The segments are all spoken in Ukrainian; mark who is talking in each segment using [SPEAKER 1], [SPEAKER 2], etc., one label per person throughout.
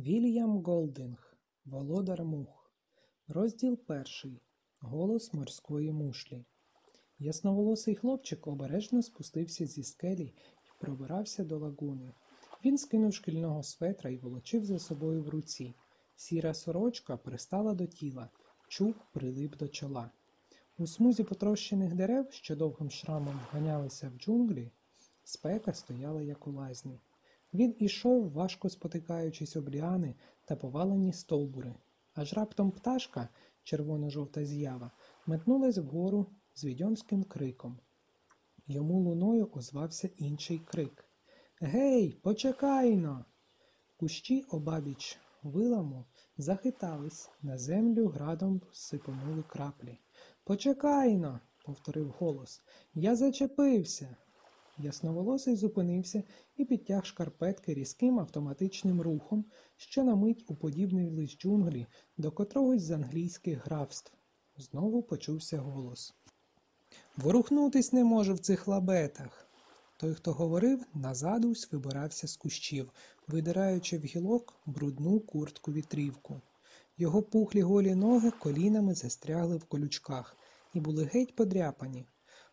[SPEAKER 1] Вільям Голдинг, Володар Мух. Розділ перший. Голос морської мушлі. Ясноволосий хлопчик обережно спустився зі скелі і пробирався до лагуни. Він скинув шкільного светра і волочив за собою в руці. Сіра сорочка пристала до тіла, чуб прилип до чола. У смузі потрощених дерев, що довгим шрамом ганялися в джунглі, спека стояла як у лазні. Він ішов, важко спотикаючись об ліани та повалені стовбури, аж раптом пташка, червоно-жовта з'ява, метнулась вгору з відьомським криком. Йому луною озвався інший крик. Гей, почекайно! Кущі обабіч виламу захитались, на землю градом сипонули краплі. Почекайно, повторив голос. Я зачепився. Ясноволосий зупинився і підтяг шкарпетки різким автоматичним рухом, що на мить уподібнились джунглі до котрогось з англійських графств. Знову почувся голос. Ворухнутись не можу в цих лабетах. Той, хто говорив, назадусь вибирався з кущів, видираючи в гілок брудну куртку вітрівку. Його пухлі голі ноги колінами застрягли в колючках і були геть подряпані.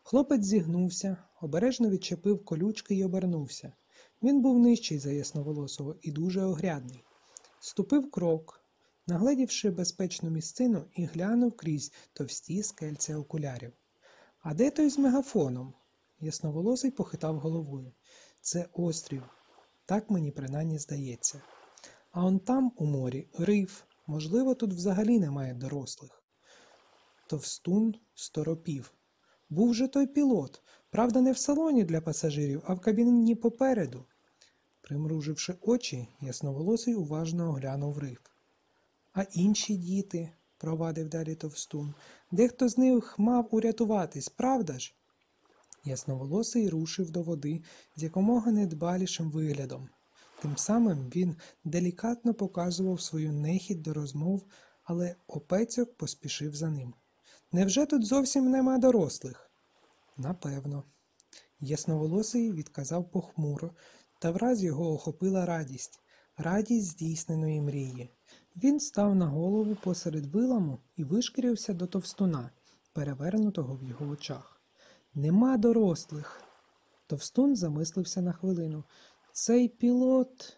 [SPEAKER 1] Хлопець зігнувся, обережно відчепив колючки й обернувся. Він був нижчий за ясноволосого і дуже огрядний. Ступив крок, нагледівши безпечну місцину і глянув крізь товсті скельця окулярів. А де той з мегафоном? Ясноволосий похитав головою. Це острів. Так мені принаймні здається. А он там, у морі, риф. Можливо, тут взагалі немає дорослих. Товстун сторопів. Був же той пілот, правда, не в салоні для пасажирів, а в кабіні попереду. Примруживши очі, ясноволосий уважно оглянув риф. А інші діти, провадив далі товстун, дехто з них мав урятуватись, правда ж? Ясноволосий рушив до води з якомога недбалішим виглядом. Тим самим він делікатно показував свою нехідь до розмов, але опецьок поспішив за ним. Невже тут зовсім нема дорослих? Напевно. Ясноволосий відказав похмуро, та враз його охопила радість, радість здійсненої мрії. Він став на голову посеред виламу і вишкірився до товстуна, перевернутого в його очах. Нема дорослих. Товстун замислився на хвилину. Цей пілот.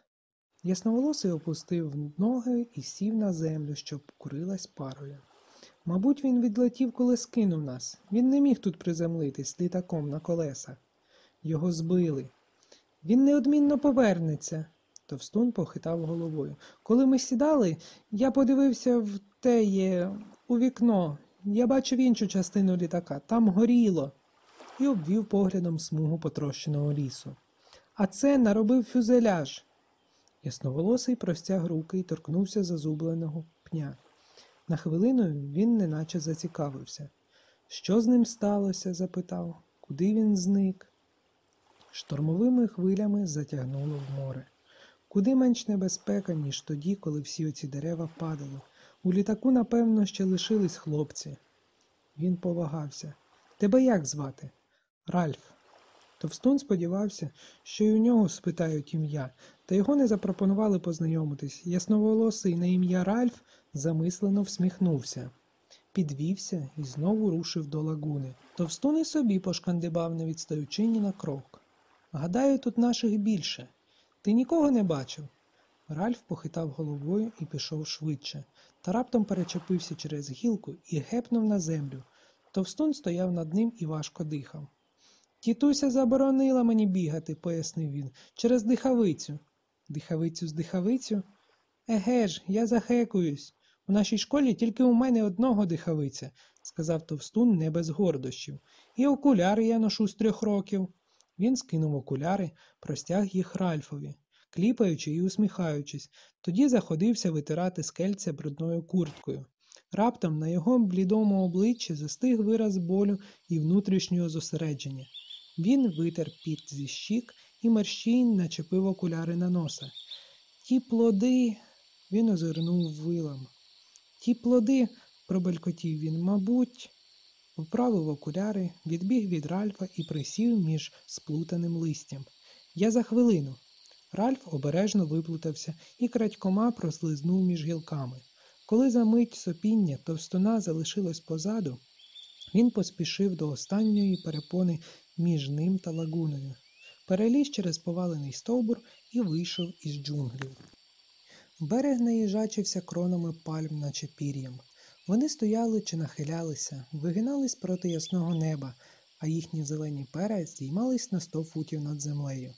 [SPEAKER 1] Ясноволосий опустив ноги і сів на землю, що курилась парою. Мабуть, він відлетів, коли скинув нас. Він не міг тут приземлитись літаком на колесах. Його збили. Він неодмінно повернеться. Товстун похитав головою. Коли ми сідали, я подивився в теє у вікно. Я бачив іншу частину літака. Там горіло. І обвів поглядом смугу потрощеного лісу. А це наробив фюзеляж. Ясноволосий простяг руки і торкнувся зазубленого пня. На хвилину він неначе зацікавився. Що з ним сталося? запитав, куди він зник. Штормовими хвилями затягнуло в море. Куди менш небезпека, ніж тоді, коли всі оці дерева падали. У літаку, напевно, ще лишились хлопці. Він повагався. Тебе як звати? Ральф. Товстун сподівався, що й у нього спитають ім'я, та його не запропонували познайомитись. Ясноволосий на ім'я Ральф замислено всміхнувся, підвівся і знову рушив до лагуни. Товстун і собі пошкандибав, не відстаючи ні на крок. Гадаю, тут наших більше. Ти нікого не бачив? Ральф похитав головою і пішов швидше, та раптом перечепився через гілку і гепнув на землю. Товстун стояв над ним і важко дихав. Тітуся заборонила мені бігати, пояснив він, через дихавицю. Дихавицю з дихавицю? Еге ж, я захекуюсь. У нашій школі тільки у мене одного дихавиця, сказав товстун не без гордощів. І окуляри я ношу з трьох років. Він скинув окуляри, простяг їх Ральфові, кліпаючи і усміхаючись, тоді заходився витирати скельця брудною курткою. Раптом на його блідому обличчі застиг вираз болю і внутрішнього зосередження. Він витер піт зі щік і мерщій начепив окуляри на носа. Ті плоди. Він озирнув вилам. Ті плоди, пробелькотів він, мабуть, вправив окуляри, відбіг від Ральфа і присів між сплутаним листям. Я за хвилину. Ральф обережно виплутався і крадькома прослизнув між гілками. Коли за мить сопіння товстуна залишилось позаду, він поспішив до останньої перепони між ним та лагуною, переліз через повалений стовбур і вийшов із джунглів. Берег наїжачився кронами пальм, наче пір'ям. Вони стояли чи нахилялися, вигинались проти ясного неба, а їхні зелені пера здіймались на сто футів над землею.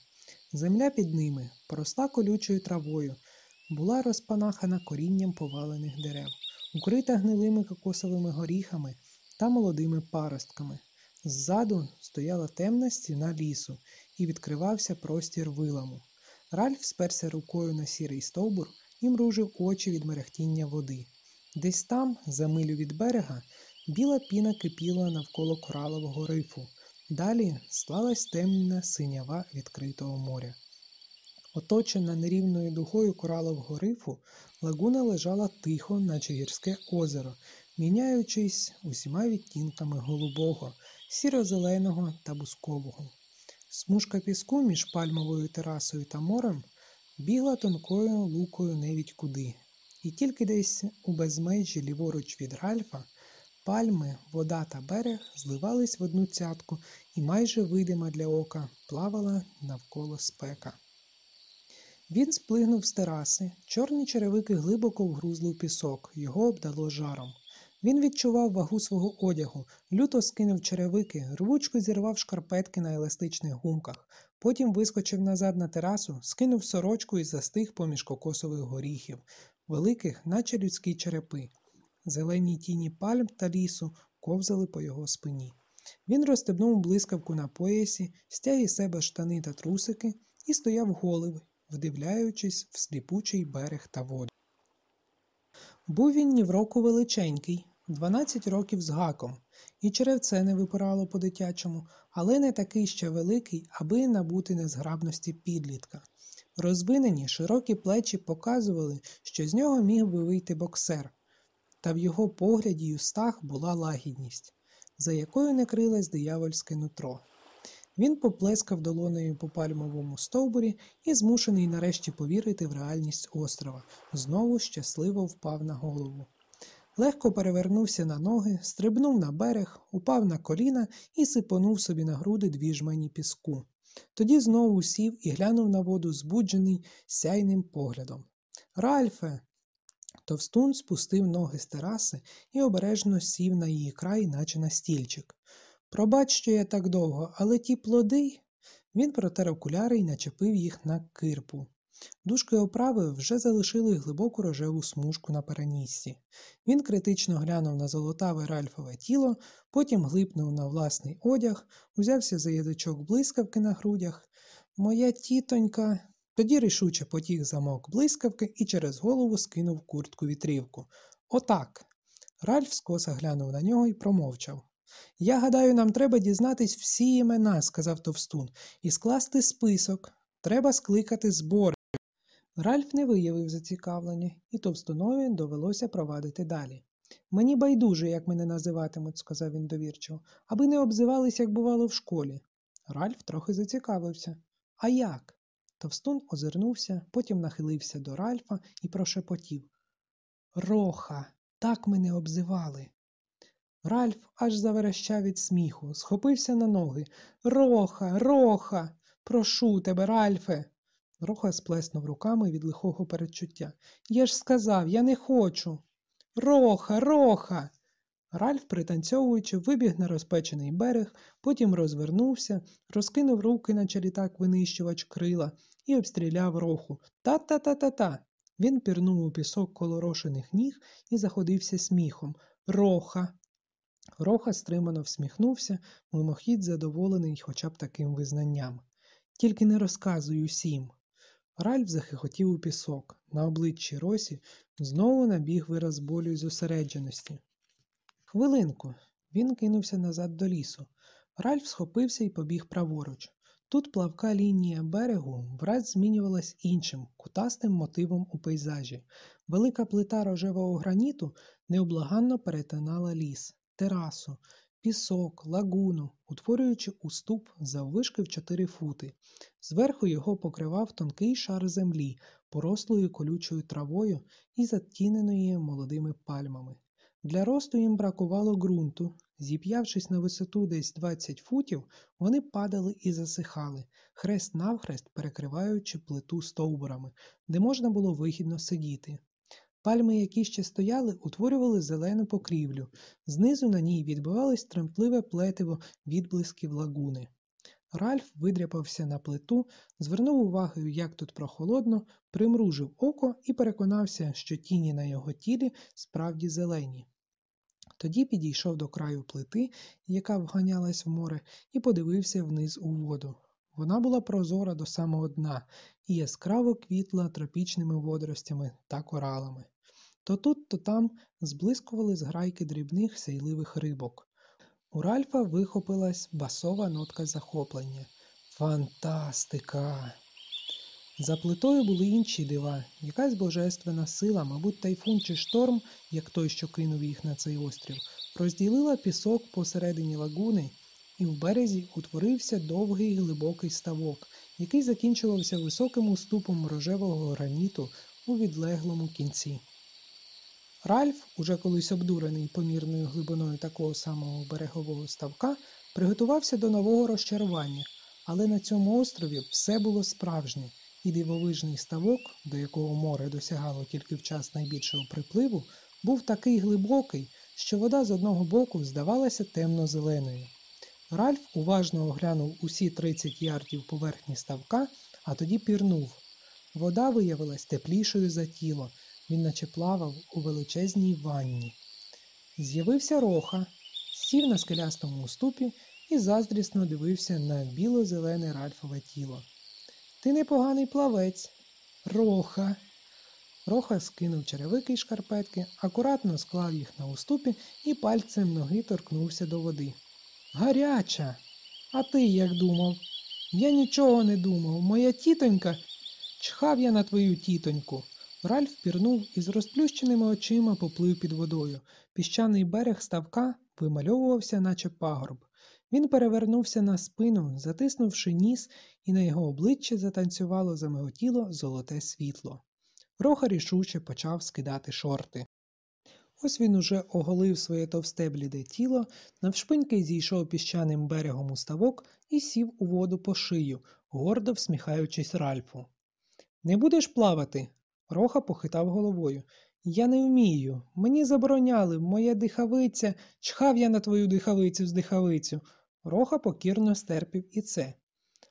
[SPEAKER 1] Земля під ними, поросла колючою травою, була розпанахана корінням повалених дерев, укрита гнилими кокосовими горіхами та молодими паростками. Ззаду стояла темна стіна лісу і відкривався простір виламу. Ральф сперся рукою на сірий стовбур і мружив очі від мерехтіння води. Десь там, за милю від берега, біла піна кипіла навколо коралового рифу. Далі стлалась темна синява відкритого моря. Оточена нерівною дугою коралового рифу, лагуна лежала тихо, наче гірське озеро, міняючись усіма відтінками голубого, сіро-зеленого та бускового. Смужка піску між пальмовою терасою та морем бігла тонкою лукою невідь куди, і тільки десь у безмежі ліворуч від Ральфа пальми, вода та берег зливались в одну цятку і майже видима для ока плавала навколо спека. Він сплигнув з тераси, чорні черевики глибоко вгрузли в пісок, його обдало жаром. Він відчував вагу свого одягу, люто скинув черевики, рвучко зірвав шкарпетки на еластичних гумках, потім вискочив назад на терасу, скинув сорочку і застиг поміж кокосових горіхів, великих, наче людські черепи. Зелені тіні пальм та лісу ковзали по його спині. Він розстебнув блискавку на поясі, стяг із себе штани та трусики і стояв голий, вдивляючись в сліпучий берег та воду. Був він ні в року величенький, 12 років з гаком, і черевце не випирало по-дитячому, але не такий ще великий, аби набути незграбності підлітка. Розвинені широкі плечі показували, що з нього міг би вийти боксер, та в його погляді й устах була лагідність, за якою не крилось диявольське нутро. Він поплескав долонею по пальмовому стовбурі і, змушений нарешті повірити в реальність острова, знову щасливо впав на голову. Легко перевернувся на ноги, стрибнув на берег, упав на коліна і сипонув собі на груди дві жмені піску. Тоді знову сів і глянув на воду збуджений сяйним поглядом. Ральфе. Товстун спустив ноги з тераси і обережно сів на її край, наче на стільчик. Пробач, що я так довго, але ті плоди. Він протер окуляри і начепив їх на кирпу. Дужки оправи вже залишили глибоку рожеву смужку на перенісці. Він критично глянув на золотаве ральфове тіло, потім глипнув на власний одяг, узявся за язичок блискавки на грудях. Моя тітонька. Тоді рішуче потіг замок блискавки і через голову скинув куртку вітрівку. Отак. Ральф скоса глянув на нього і промовчав. Я гадаю, нам треба дізнатись всі імена, сказав товстун, і скласти список. Треба скликати збори. Ральф не виявив зацікавлення, і товстунові довелося провадити далі. Мені байдуже, як мене називатимуть, сказав він довірчиво, аби не обзивались, як бувало в школі. Ральф трохи зацікавився. А як? Товстун озирнувся, потім нахилився до Ральфа і прошепотів. Роха, так мене обзивали. Ральф аж заверещав від сміху, схопився на ноги. Роха, роха, прошу тебе, Ральфе. Роха сплеснув руками від лихого передчуття. Я ж сказав, я не хочу. Роха, роха. Ральф, пританцьовуючи, вибіг на розпечений берег, потім розвернувся, розкинув руки, наче літак винищувач крила, і обстріляв роху. Та-та-та-та-та. Він пірнув у пісок колорошених ніг і заходився сміхом. Роха. Роха стримано всміхнувся, мимохідь задоволений хоча б таким визнанням. Тільки не розказуй усім. Ральф захихотів у пісок. На обличчі Росі знову набіг вираз болю й зосередженості. Хвилинку. Він кинувся назад до лісу. Ральф схопився і побіг праворуч. Тут плавка лінія берегу враз змінювалась іншим, кутастим мотивом у пейзажі. Велика плита рожевого граніту необлаганно перетинала ліс, терасу, пісок, лагуну, утворюючи уступ заввишки в 4 фути. Зверху його покривав тонкий шар землі, порослою колючою травою і затіненою молодими пальмами. Для росту їм бракувало ґрунту. Зіп'явшись на висоту десь 20 футів, вони падали і засихали, хрест навхрест перекриваючи плиту стовбурами, де можна було вигідно сидіти. Пальми, які ще стояли, утворювали зелену покрівлю. Знизу на ній відбивалось тремтливе плетиво відблисків лагуни. Ральф видряпався на плиту, звернув увагу, як тут прохолодно, примружив око і переконався, що тіні на його тілі справді зелені. Тоді підійшов до краю плити, яка вганялась в море, і подивився вниз у воду. Вона була прозора до самого дна і яскраво квітла тропічними водоростями та коралами. То тут, то там зблискували зграйки дрібних сяйливих рибок. У Ральфа вихопилась басова нотка захоплення. Фантастика! За плитою були інші дива, якась божественна сила, мабуть, тайфун чи шторм, як той, що кинув їх на цей острів, розділила пісок посередині лагуни, і в березі утворився довгий глибокий ставок, який закінчувався високим уступом рожевого граніту у відлеглому кінці. Ральф, уже колись обдурений помірною глибиною такого самого берегового ставка, приготувався до нового розчарування, але на цьому острові все було справжнє, і дивовижний ставок, до якого море досягало тільки в час найбільшого припливу, був такий глибокий, що вода з одного боку здавалася темно-зеленою. Ральф уважно оглянув усі 30 ярдів поверхні ставка, а тоді пірнув. Вода виявилась теплішою за тіло, він наче плавав у величезній ванні. З'явився роха, сів на скелястому уступі і заздрісно дивився на біло-зелене ральфове тіло. Ти непоганий плавець, роха. Роха скинув черевики й шкарпетки, акуратно склав їх на уступі і пальцем ноги торкнувся до води. Гаряча. А ти як думав? Я нічого не думав. Моя тітонька. Чхав я на твою тітоньку. Ральф пірнув і з розплющеними очима поплив під водою. Піщаний берег ставка вимальовувався, наче пагорб. Він перевернувся на спину, затиснувши ніс, і на його обличчі затанцювало замиготіло золоте світло. Роха рішуче почав скидати шорти. Ось він уже оголив своє товсте бліде тіло, навшпиньки зійшов піщаним берегом у ставок і сів у воду по шию, гордо всміхаючись Ральфу. Не будеш плавати? Роха похитав головою. Я не вмію. Мені забороняли, моя дихавиця, чхав я на твою дихавицю з дихавицю. Роха покірно стерпів і це.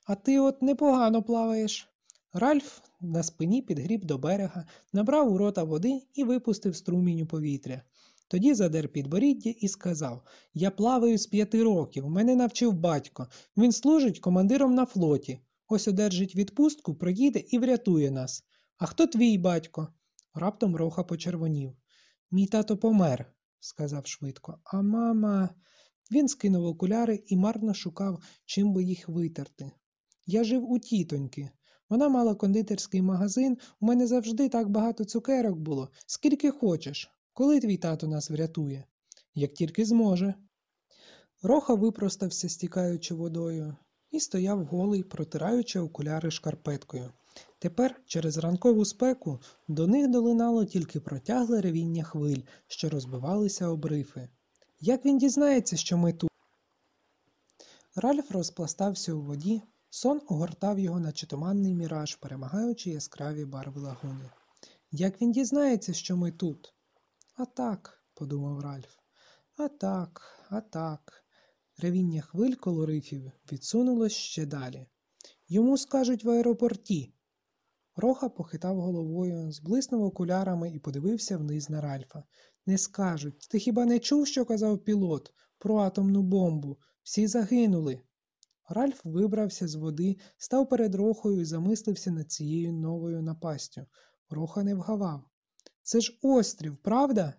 [SPEAKER 1] А ти от непогано плаваєш. Ральф на спині підгріб до берега, набрав у рота води і випустив струмінь у повітря. Тоді задер підборіддя і сказав Я плаваю з п'яти років, мене навчив батько. Він служить командиром на флоті. Ось одержить відпустку, проїде і врятує нас. А хто твій батько? Раптом роха почервонів. Мій тато помер, сказав швидко. А мама. Він скинув окуляри і марно шукав, чим би їх витерти. Я жив у тітоньки. Вона мала кондитерський магазин, у мене завжди так багато цукерок було. Скільки хочеш. Коли твій тато нас врятує? Як тільки зможе. Роха випростався, стікаючи водою, і стояв голий, протираючи окуляри шкарпеткою. Тепер, через ранкову спеку, до них долинало тільки протягле ревіння хвиль, що розбивалися об рифи. Як він дізнається, що ми тут? Ральф розпластався у воді, сон огортав його, наче туманний міраж, перемагаючи яскраві барви лагуни. Як він дізнається, що ми тут? А так, подумав Ральф. А так, а так. Ревіння хвиль коло рифів відсунулось ще далі. Йому скажуть в аеропорті. Роха похитав головою, зблиснув окулярами і подивився вниз на Ральфа. Не скажуть. Ти хіба не чув, що казав пілот про атомну бомбу? Всі загинули. Ральф вибрався з води, став перед рохою і замислився над цією новою напастю. Роха не вгавав. Це ж острів, правда?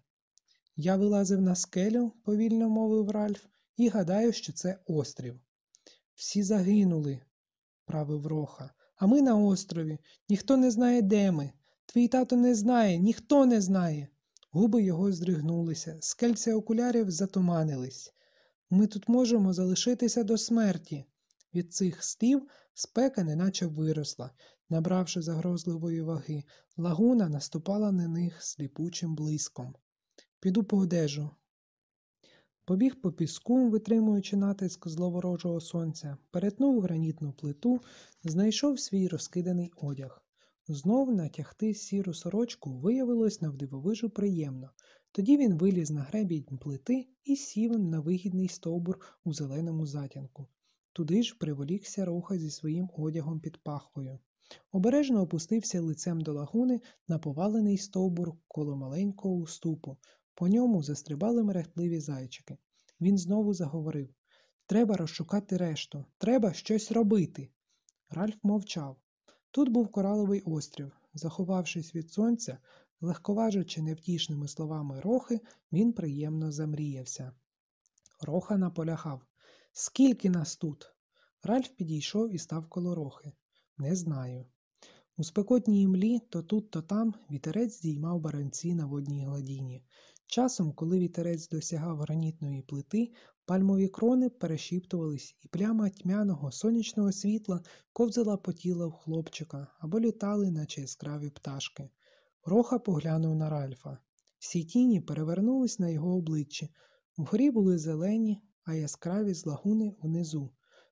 [SPEAKER 1] Я вилазив на скелю, повільно мовив Ральф, і гадаю, що це острів. Всі загинули, правив Роха. А ми на острові. Ніхто не знає, де ми. Твій тато не знає, ніхто не знає. Губи його здригнулися, скельця окулярів затуманились. Ми тут можемо залишитися до смерті. Від цих слів спека неначе виросла, набравши загрозливої ваги, лагуна наступала на них сліпучим блиском. Піду по одежу. Побіг по піску, витримуючи натиск зловорожого сонця, перетнув гранітну плиту, знайшов свій розкиданий одяг. Знов натягти сіру сорочку виявилось навдивовижу приємно. Тоді він виліз на гребінь плити і сів на вигідний стовбур у зеленому затінку. Туди ж приволікся роха зі своїм одягом під пахвою. Обережно опустився лицем до лагуни на повалений стовбур коло маленького уступу. По ньому застрибали мерехтливі зайчики. Він знову заговорив Треба розшукати решту, треба щось робити. Ральф мовчав. Тут був кораловий острів. Заховавшись від сонця, легковажучи невтішними словами рохи, він приємно замріявся. Роха наполягав Скільки нас тут? Ральф підійшов і став коло рохи. Не знаю. У спекотній імлі то тут, то там вітерець здіймав баранці на водній гладіні. Часом, коли вітерець досягав гранітної плити, пальмові крони перешіптувались, і пляма тьмяного сонячного світла ковзала по тілу хлопчика або літали, наче яскраві пташки. Роха поглянув на Ральфа. Всі тіні перевернулись на його обличчі. Вгорі були зелені, а яскраві з лагуни внизу.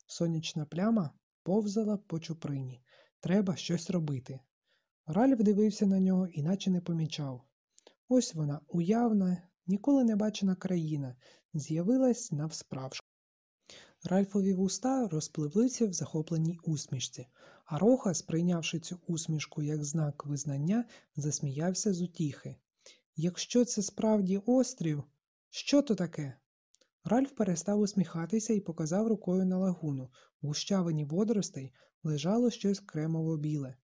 [SPEAKER 1] Сонячна пляма повзала по чуприні. Треба щось робити. Ральф дивився на нього, іначе не помічав. Ось вона, уявна, ніколи не бачена країна, з'явилась навсправж. Ральфові вуста розпливлися в захопленій усмішці, а Роха, сприйнявши цю усмішку як знак визнання, засміявся з утіхи. Якщо це справді острів, що то таке? Ральф перестав усміхатися і показав рукою на лагуну. В гущавині водоростей лежало щось кремово біле.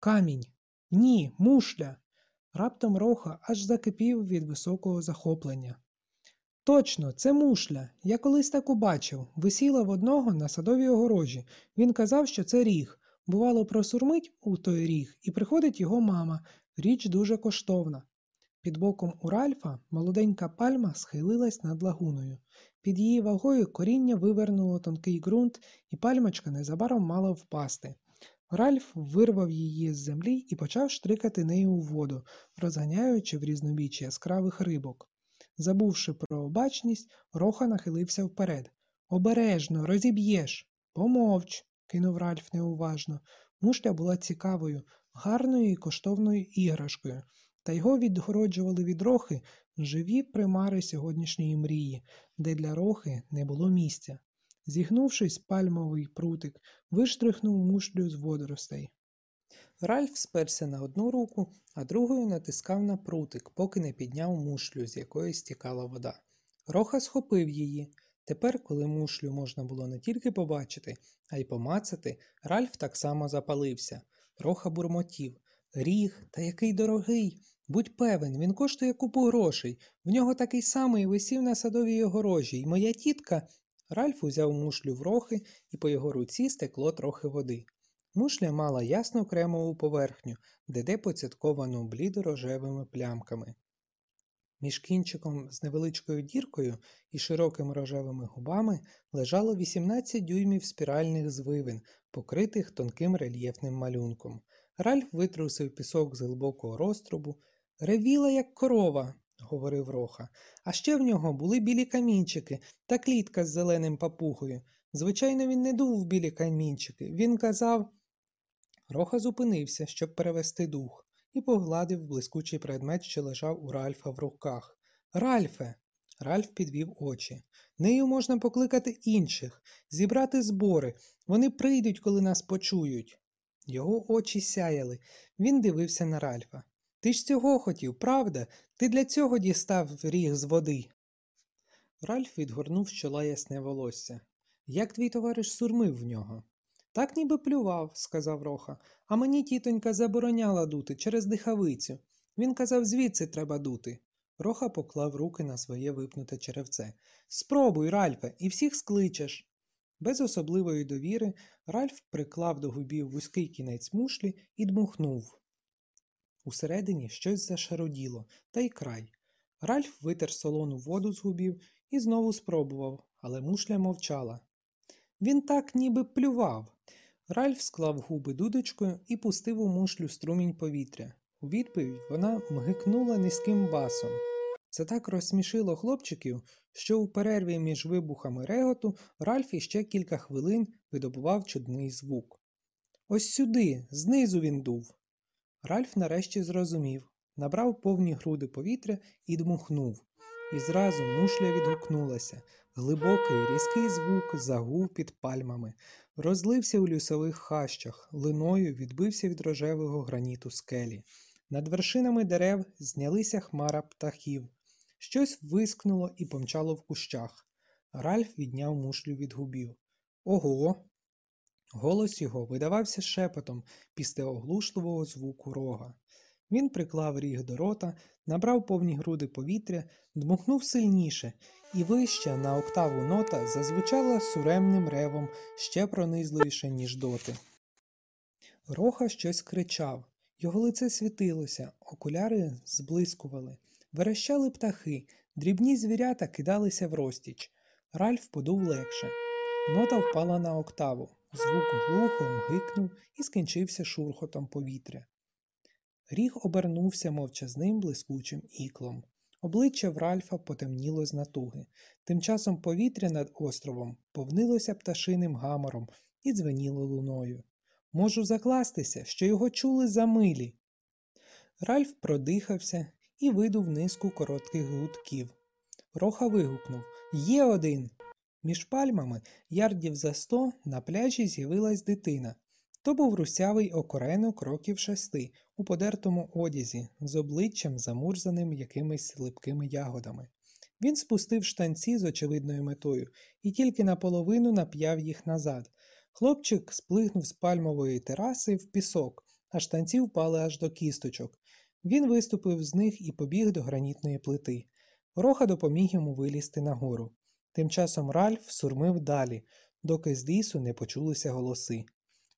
[SPEAKER 1] Камінь. Ні, мушля. Раптом роха аж закипів від високого захоплення. Точно, це мушля. Я колись таку бачив. Висіла в одного на садовій огорожі. Він казав, що це ріг. Бувало, просурмить у той ріг, і приходить його мама. Річ дуже коштовна. Під боком у Ральфа молоденька пальма схилилась над лагуною. Під її вагою коріння вивернуло тонкий ґрунт, і пальмочка незабаром мала впасти. Ральф вирвав її з землі і почав штрикати нею у воду, розганяючи в різнобіч яскравих рибок. Забувши про обачність, Роха нахилився вперед. Обережно, розіб'єш. Помовч, кинув Ральф неуважно. Мушля була цікавою, гарною і коштовною іграшкою, та його відгороджували від рохи живі примари сьогоднішньої мрії, де для рохи не було місця. Зігнувшись, пальмовий прутик виштрихнув мушлю з водоростей. Ральф сперся на одну руку, а другою натискав на прутик, поки не підняв мушлю, з якої стікала вода. Роха схопив її. Тепер, коли мушлю можна було не тільки побачити, а й помацати, Ральф так само запалився. Роха бурмотів. Ріг, та який дорогий. Будь певен, він коштує купу грошей. В нього такий самий висів на садовій огорожі, і моя тітка. Ральф узяв мушлю в рохи, і по його руці стекло трохи води. Мушля мала ясну кремову поверхню, де поцятковано блідо-рожевими плямками. Між кінчиком з невеличкою діркою і широкими рожевими губами лежало 18 дюймів спіральних звивин, покритих тонким рельєфним малюнком. Ральф витрусив пісок з глибокого розтрубу. Ревіла, як корова, говорив Роха. А ще в нього були білі камінчики та клітка з зеленим папугою. Звичайно, він не дув в білі камінчики. Він казав. Роха зупинився, щоб перевести дух, і погладив блискучий предмет, що лежав у Ральфа в руках. Ральфе. Ральф підвів очі. Нею можна покликати інших, зібрати збори. Вони прийдуть, коли нас почують. Його очі сяяли. Він дивився на Ральфа. Ти ж цього хотів, правда? Ти для цього дістав ріг з води. Ральф відгорнув з чола ясне волосся. Як твій товариш сурмив в нього? Так ніби плював, сказав Роха, а мені тітонька забороняла дути через дихавицю. Він казав, звідси треба дути. Роха поклав руки на своє випнуте черевце. Спробуй, Ральфе, і всіх скличеш. Без особливої довіри Ральф приклав до губів вузький кінець мушлі і дмухнув. Усередині щось зашароділо, та й край. Ральф витер солону воду з губів і знову спробував, але мушля мовчала. Він так ніби плював. Ральф склав губи дудочкою і пустив у мушлю струмінь повітря. У відповідь вона мгикнула низьким басом. Це так розсмішило хлопчиків, що у перерві між вибухами реготу Ральф іще кілька хвилин видобував чудний звук. Ось сюди, знизу він дув. Ральф нарешті зрозумів, набрав повні груди повітря і дмухнув. І зразу мушля відгукнулася. Глибокий різкий звук загув під пальмами, розлився у лісових хащах, линою відбився від рожевого граніту скелі. Над вершинами дерев знялися хмара птахів. Щось вискнуло і помчало в кущах. Ральф відняв мушлю від губів. Ого. Голос його видавався шепотом після оглушливого звуку рога. Він приклав ріг до рота, набрав повні груди повітря, дмухнув сильніше, і вища на октаву нота зазвучала суремним ревом ще пронизливіше, ніж доти. Роха щось кричав, його лице світилося, окуляри зблискували, верещали птахи, дрібні звірята кидалися в розтіч. Ральф подув легше. Нота впала на октаву, звук глухо мгикнув і скінчився шурхотом повітря. Ріг обернувся мовчазним блискучим іклом. Обличчя в Ральфа потемніло з натуги. Тим часом повітря над островом повнилося пташиним гамором і дзвеніло луною. Можу закластися, що його чули за милі. Ральф продихався і видув низку коротких гудків. Роха вигукнув Є один. Між пальмами, ярдів за сто, на пляжі з'явилась дитина. То був русявий окоренок років шести, у подертому одязі, з обличчям замурзаним якимись липкими ягодами. Він спустив штанці з очевидною метою і тільки наполовину нап'яв їх назад. Хлопчик сплигнув з пальмової тераси в пісок, а штанці впали аж до кісточок. Він виступив з них і побіг до гранітної плити. Роха допоміг йому вилізти нагору. Тим часом Ральф сурмив далі, доки з лісу не почулися голоси.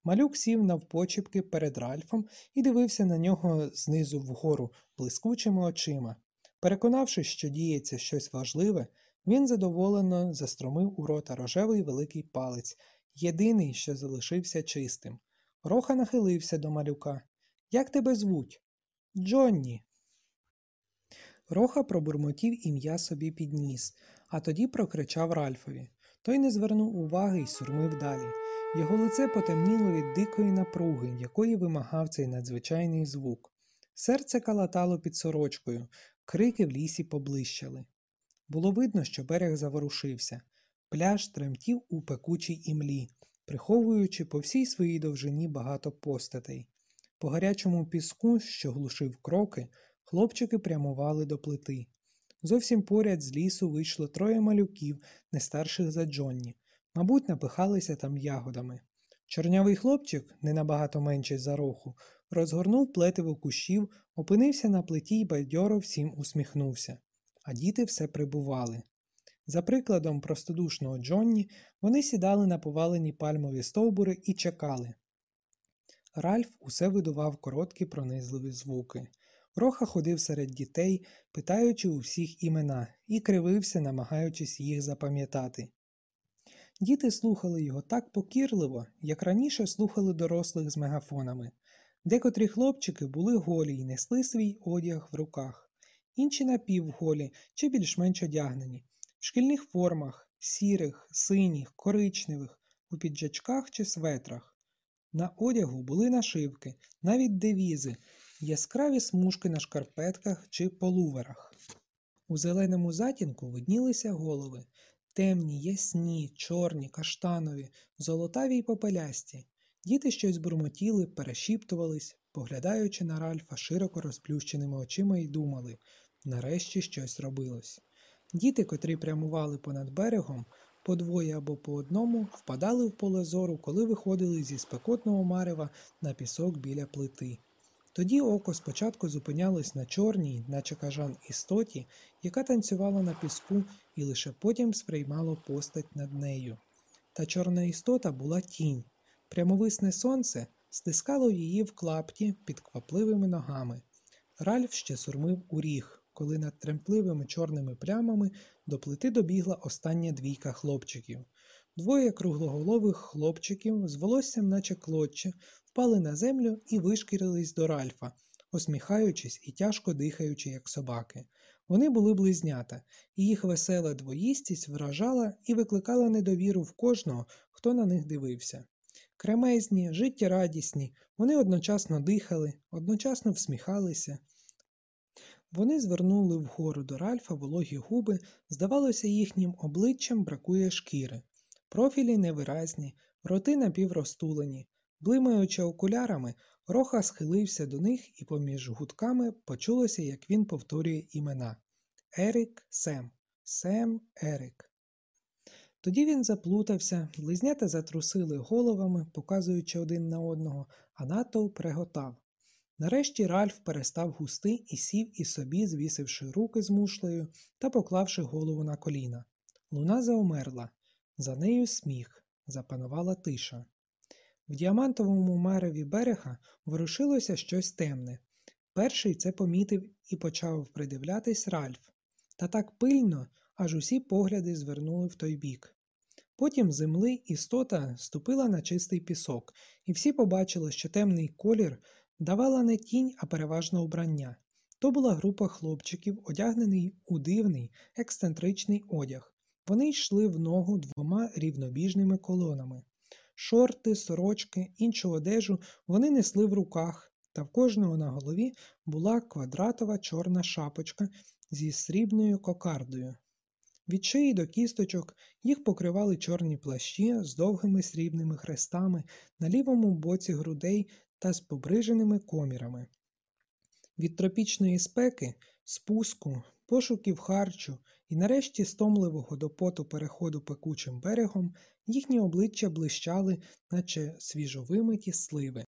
[SPEAKER 1] Малюк сів навпочіпки перед Ральфом і дивився на нього знизу вгору блискучими очима. Переконавшись, що діється щось важливе, він задоволено застромив у рота рожевий великий палець, єдиний, що залишився чистим. Роха нахилився до малюка. Як тебе звуть? Джонні. Роха пробурмотів ім'я собі підніс, а тоді прокричав Ральфові. Той не звернув уваги й сурмив далі. Його лице потемніло від дикої напруги, якої вимагав цей надзвичайний звук. Серце калатало під сорочкою, крики в лісі поблищали. Було видно, що берег заворушився. Пляж тремтів у пекучій імлі, приховуючи по всій своїй довжині багато постатей. По гарячому піску, що глушив кроки, хлопчики прямували до плити. Зовсім поряд з лісу вийшло троє малюків, не старших за Джонні. Мабуть, напихалися там ягодами. Чорнявий хлопчик, не набагато менший за роху, розгорнув плетиво кущів, опинився на плиті й бадьоро всім усміхнувся. А діти все прибували. За прикладом простодушного Джонні, вони сідали на повалені пальмові стовбури і чекали. Ральф усе видував короткі пронизливі звуки. Роха ходив серед дітей, питаючи у всіх імена, і кривився, намагаючись їх запам'ятати. Діти слухали його так покірливо, як раніше слухали дорослих з мегафонами. Декотрі хлопчики були голі й несли свій одяг в руках, інші напівголі чи більш-менш одягнені, в шкільних формах, сірих, синіх, коричневих, у піджачках чи светрах. На одягу були нашивки, навіть девізи, яскраві смужки на шкарпетках чи полуверах. У зеленому затінку виднілися голови, темні, ясні, чорні, каштанові, золотаві й попелясті. Діти щось бурмотіли, перешіптувались, поглядаючи на Ральфа широко розплющеними очима й думали нарешті щось робилось. Діти, котрі прямували понад берегом, по двоє або по одному, впадали в поле зору, коли виходили зі спекотного марева на пісок біля плити. Тоді око спочатку зупинялось на чорній, наче кажан істоті, яка танцювала на піску і лише потім сприймало постать над нею. Та чорна істота була тінь. Прямовисне сонце стискало її в клапті під квапливими ногами. Ральф ще сурмив у ріг, коли над тремтливими чорними плямами до плити добігла остання двійка хлопчиків. Двоє круглоголових хлопчиків з волоссям, наче клоччя, впали на землю і вишкірились до Ральфа, усміхаючись і тяжко дихаючи, як собаки. Вони були близнята, і їх весела двоїстість вражала і викликала недовіру в кожного, хто на них дивився. Кремезні, життєрадісні, вони одночасно дихали, одночасно всміхалися. Вони звернули вгору до Ральфа вологі губи, здавалося, їхнім обличчям бракує шкіри. Профілі невиразні, роти напівростулені. Блимаючи окулярами, Роха схилився до них і поміж гудками почулося, як він повторює імена Ерик Сем, Сем Ерик. Тоді він заплутався, близнята затрусили головами, показуючи один на одного, а натовп приготав. Нарешті Ральф перестав густи і сів і собі, звісивши руки з мушлею та поклавши голову на коліна. Луна заумерла. За нею сміх, запанувала тиша. В діамантовому мереві берега ворушилося щось темне. Перший це помітив і почав придивлятись Ральф, та так пильно, аж усі погляди звернули в той бік. Потім земли істота ступила на чистий пісок, і всі побачили, що темний колір давала не тінь, а переважно убрання. То була група хлопчиків, одягнений у дивний, ексцентричний одяг. Вони йшли в ногу двома рівнобіжними колонами. Шорти, сорочки, іншу одежу вони несли в руках, та в кожного на голові була квадратова чорна шапочка зі срібною кокардою. Від шиї до кісточок їх покривали чорні плащі з довгими срібними хрестами на лівому боці грудей та з побриженими комірами. Від тропічної спеки, спуску, пошуків харчу і нарешті стомливого до поту переходу пекучим берегом їхні обличчя блищали, наче свіжовимиті сливи.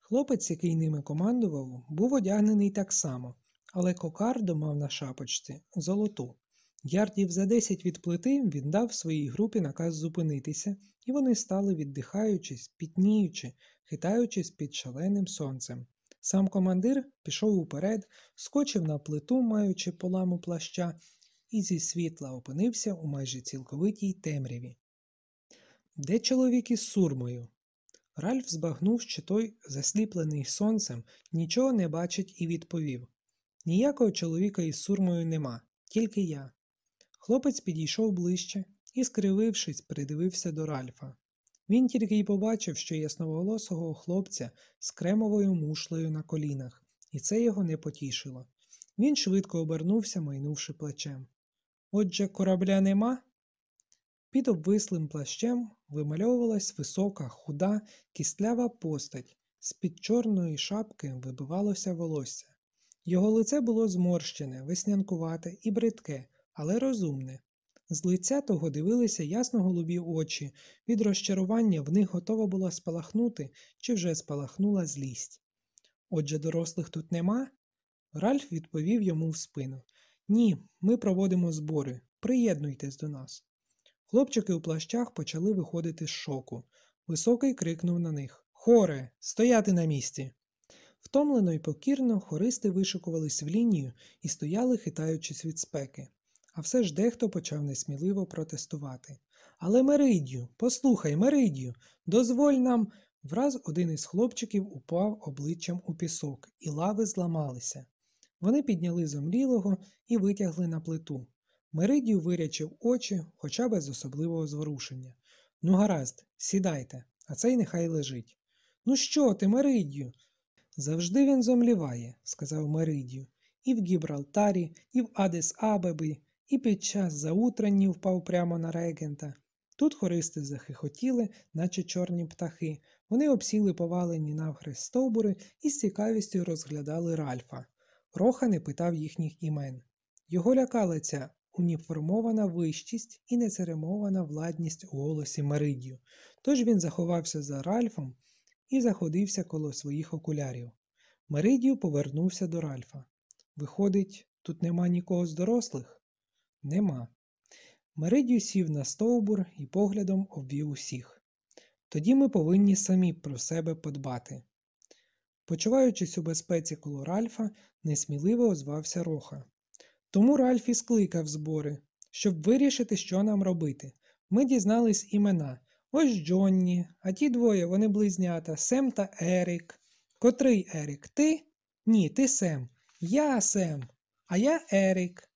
[SPEAKER 1] Хлопець, який ними командував, був одягнений так само, але кокардо мав на шапочці золоту. Ярдів за десять від плити він дав своїй групі наказ зупинитися, і вони стали віддихаючись, пітніючи, хитаючись під шаленим сонцем. Сам командир пішов уперед, скочив на плиту, маючи поламу плаща, і зі світла опинився у майже цілковитій темряві. Де чоловік із сурмою? Ральф збагнув, що той, засліплений сонцем, нічого не бачить і відповів Ніякого чоловіка із сурмою нема, тільки я. Хлопець підійшов ближче і, скривившись, придивився до Ральфа. Він тільки й побачив, що ясноволосого хлопця з кремовою мушлею на колінах, і це його не потішило. Він швидко обернувся, майнувши плечем. Отже, корабля нема? Під обвислим плащем вимальовувалась висока, худа, кістлява постать, з під чорної шапки вибивалося волосся. Його лице було зморщене, веснянкувате і бридке, але розумне. З лиця того дивилися ясно голубі очі, від розчарування в них готова була спалахнути чи вже спалахнула злість. Отже, дорослих тут нема? Ральф відповів йому в спину Ні, ми проводимо збори. Приєднуйтесь до нас. Хлопчики у плащах почали виходити з шоку. Високий крикнув на них Хоре, стояти на місці. Втомлено й покірно хористи вишикувались в лінію і стояли, хитаючись від спеки. А все ж дехто почав несміливо протестувати. Але Меридію, послухай, Меридію, дозволь нам. Враз один із хлопчиків упав обличчям у пісок, і лави зламалися. Вони підняли зомлілого і витягли на плиту. Меридію вирячив очі, хоча без особливого зворушення. Ну, гаразд, сідайте, а цей нехай лежить. Ну що ти, Меридію? Завжди він зомліває, сказав Меридію. І в Гібралтарі, і в Адес Абебі, і під час заутранні впав прямо на регента. Тут хористи захихотіли, наче чорні птахи. Вони обсіли повалені навхрест стовбури і з цікавістю розглядали Ральфа. Роха не питав їхніх імен. Його лякала ця уніформована вищість і нецеремована владність у голосі Меридію. Тож він заховався за Ральфом і заходився коло своїх окулярів. Меридію повернувся до Ральфа. Виходить, тут нема нікого з дорослих? Нема. Меридію сів на стовбур і поглядом обвів усіх. Тоді ми повинні самі про себе подбати. Почуваючись у безпеці коло Ральфа, несміливо озвався Роха. Тому Ральф і скликав збори, щоб вирішити, що нам робити. Ми дізнались імена. Ось Джонні, а ті двоє вони близнята Сем та Ерік. Котрий Ерік? Ти? Ні, ти Сем. Я Сем, а я Ерік.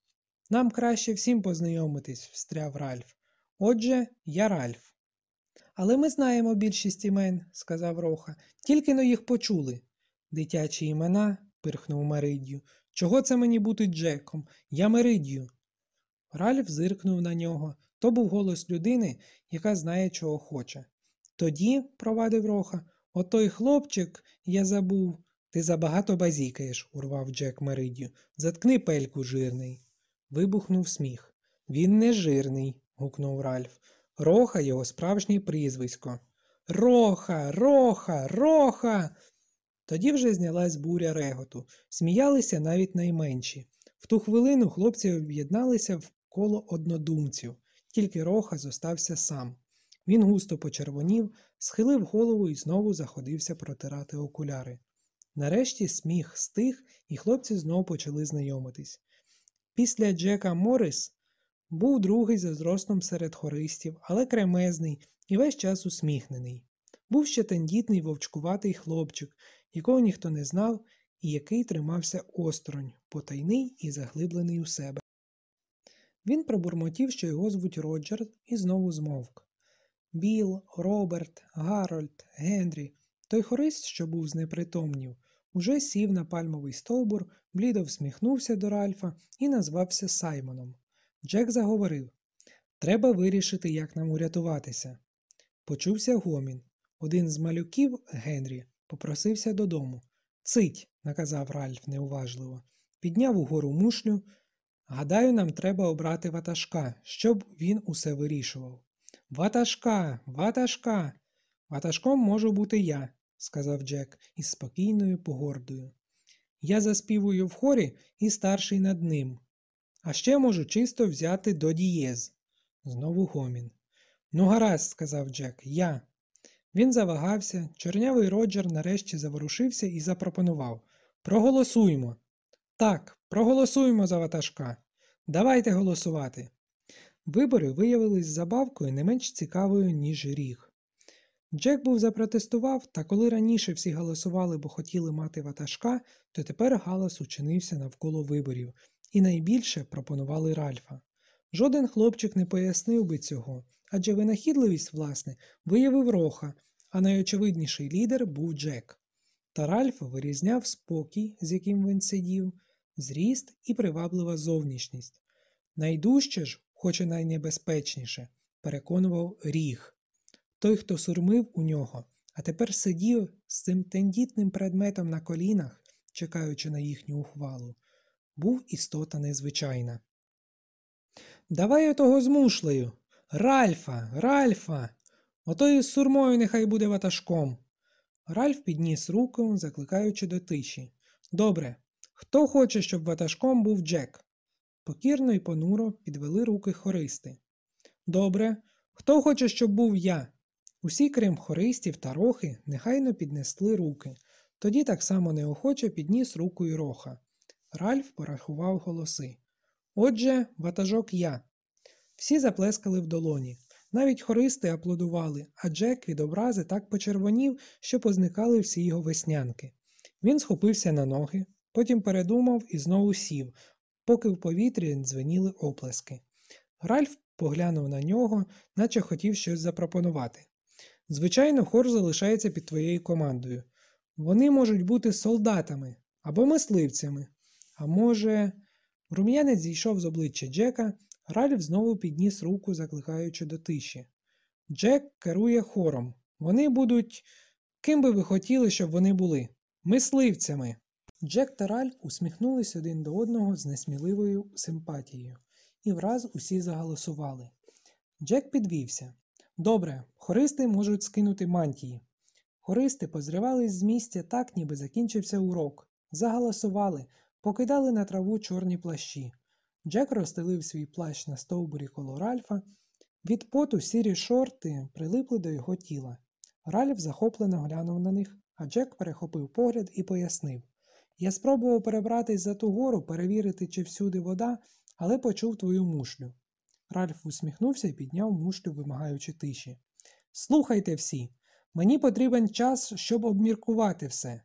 [SPEAKER 1] Нам краще всім познайомитись, встряв Ральф. Отже, я Ральф. Але ми знаємо більшість імен, сказав Роха, тільки но їх почули. Дитячі імена, пирхнув Меридію. Чого це мені бути Джеком? Я Меридію. Ральф зиркнув на нього. То був голос людини, яка знає, чого хоче. Тоді, провадив Роха, отой хлопчик, я забув. Ти забагато базікаєш, урвав Джек Меридію. Заткни пельку жирний. Вибухнув сміх. Він не жирний, гукнув Ральф. Роха його справжнє прізвисько. Роха, роха, роха. Тоді вже знялась буря реготу, сміялися навіть найменші. В ту хвилину хлопці об'єдналися в коло однодумців, тільки Роха зостався сам. Він густо почервонів, схилив голову і знову заходився протирати окуляри. Нарешті сміх стих, і хлопці знову почали знайомитись. Після Джека Моррис був другий за зростом серед хористів, але кремезний і весь час усміхнений. Був ще тендітний вовчкуватий хлопчик, якого ніхто не знав і який тримався осторонь, потайний і заглиблений у себе. Він пробурмотів, що його звуть Роджер, і знову змовк. Біл, Роберт, Гарольд, Генрі, той хорист, що був знепритомнів, уже сів на пальмовий стовбур, блідо всміхнувся до Ральфа і назвався Саймоном. Джек заговорив Треба вирішити, як нам урятуватися. Почувся гомін. Один з малюків, Генрі, попросився додому. Цить, наказав Ральф неуважливо, підняв угору мушлю. Гадаю, нам треба обрати ватажка, щоб він усе вирішував. Ватажка, ватажка. Ватажком можу бути я, сказав Джек із спокійною погордою. Я заспівую в хорі і старший над ним. А ще можу чисто взяти до дієз. Знову гомін. Ну, гаразд, сказав Джек, я. Він завагався, чорнявий Роджер нарешті заворушився і запропонував Проголосуймо. Так, проголосуймо за ватажка. Давайте голосувати. Вибори виявились забавкою не менш цікавою, ніж ріг. Джек був запротестував, та коли раніше всі голосували, бо хотіли мати ватажка, то тепер галас учинився навколо виборів, і найбільше пропонували Ральфа. Жоден хлопчик не пояснив би цього, адже винахідливість, власне, виявив роха, а найочевидніший лідер був Джек. Та Ральф вирізняв спокій, з яким він сидів, зріст і приваблива зовнішність. Найдужче ж, хоч і найнебезпечніше, переконував ріг. Той, хто сурмив у нього, а тепер сидів з цим тендітним предметом на колінах, чекаючи на їхню ухвалу, був істота незвичайна. Давай отого з мушлею. Ральфа, Ральфа. Ото із сурмою нехай буде ватажком. Ральф підніс руку, закликаючи до тиші. Добре, хто хоче, щоб ватажком був Джек? Покірно і понуро підвели руки хористи. Добре, хто хоче, щоб був я? Усі, крім хористів та рохи, нехайно піднесли руки. Тоді так само неохоче підніс руку й роха. Ральф порахував голоси. Отже, ватажок я. Всі заплескали в долоні. Навіть хористи аплодували, а Джек від образи так почервонів, що позникали всі його веснянки. Він схопився на ноги, потім передумав і знову сів, поки в повітрі дзвеніли оплески. Ральф поглянув на нього, наче хотів щось запропонувати. Звичайно, хор залишається під твоєю командою. Вони можуть бути солдатами або мисливцями. А може, рум'янець зійшов з обличчя Джека, Ральф знову підніс руку, закликаючи до тиші. Джек керує хором. Вони будуть. Ким би ви хотіли, щоб вони були? Мисливцями. Джек та Ральф усміхнулись один до одного з несміливою симпатією, і враз усі заголосували. Джек підвівся. Добре, хористи можуть скинути мантії. Хористи позривались з місця так, ніби закінчився урок. Заголосували, покидали на траву чорні плащі. Джек розстелив свій плащ на стовбурі коло Ральфа. Від поту сірі шорти прилипли до його тіла. Ральф захоплено глянув на них, а Джек перехопив погляд і пояснив. Я спробував перебратись за ту гору, перевірити, чи всюди вода, але почув твою мушлю. Ральф усміхнувся і підняв мушлю, вимагаючи тиші. Слухайте всі, мені потрібен час, щоб обміркувати все.